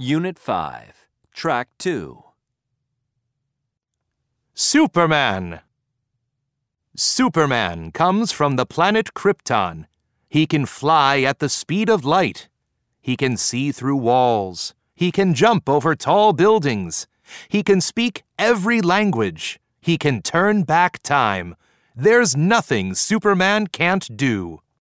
Unit 5, Track 2. Superman. Superman comes from the planet Krypton. He can fly at the speed of light. He can see through walls. He can jump over tall buildings. He can speak every language. He can turn back time. There's nothing Superman can't do.